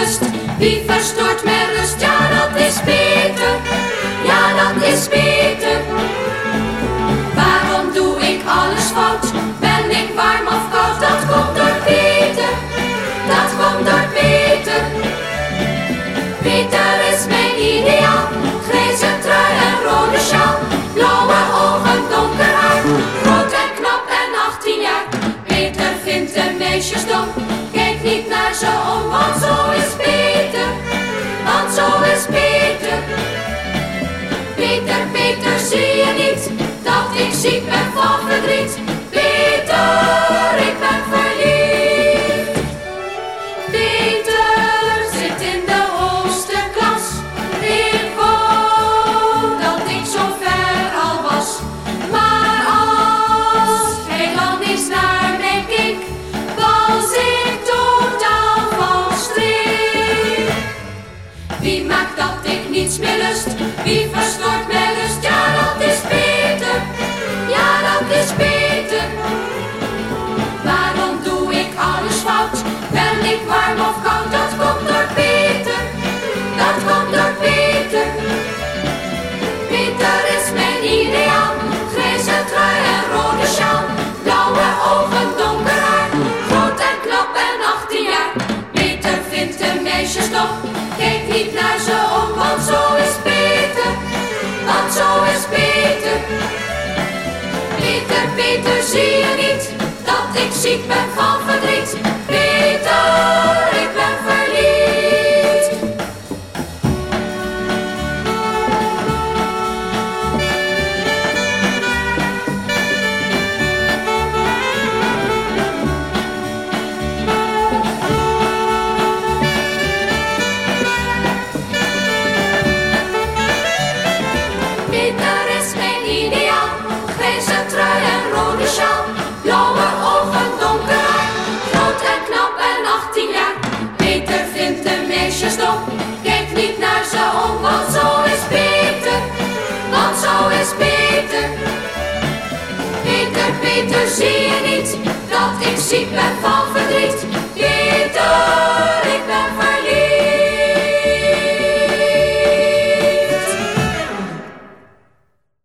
lust, vi förstår Ik ben van verdriet. Peter is mijn ideaal. Grijze trui en rode sjaal. Blauwe ogen, donker haar. Groot en knap en 18 jaar. Peter vindt de meisjes toch. Kijk niet naar ze om, want zo is Peter. Want zo is Peter. Peter, Peter, zie je niet dat ik ziek ben? Ideaal, grijze trui en rode sjaal. Blauwe ogen, donker haar, groot en knap en 18 jaar. Peter vindt de meisjes dom, kijk niet naar ze om, want zo is Peter, want zo is Peter. Peter, Peter, zie je niet dat ik ziek ben van verdriet?